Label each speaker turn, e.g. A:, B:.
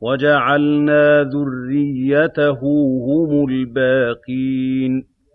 A: وَجَعَلْنَا ذُرِّيَّتَهُ هُمُ الْبَاقِينَ